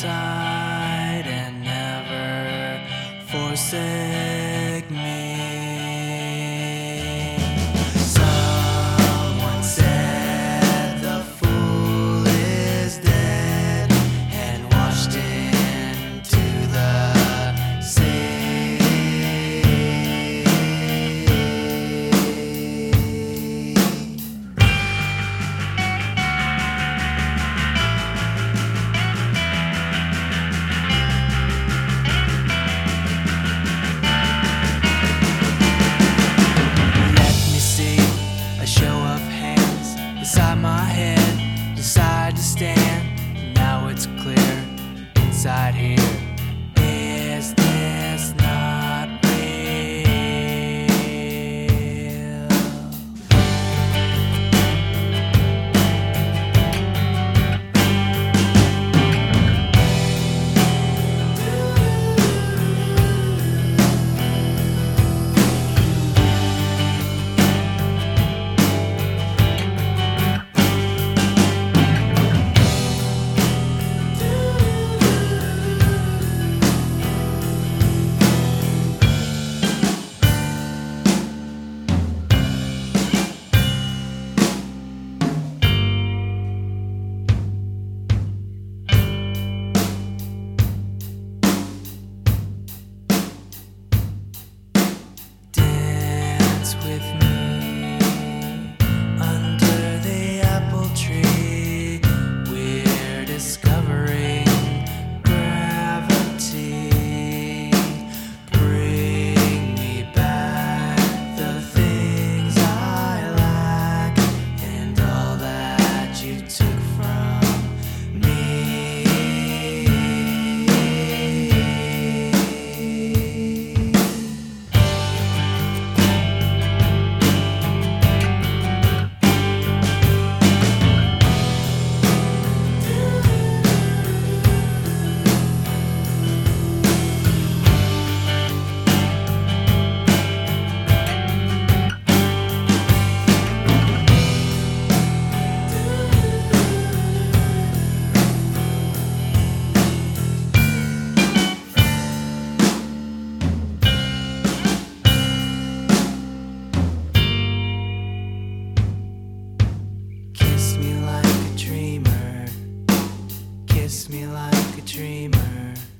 tight and never forsake. inside here. kiss me like a dreamer.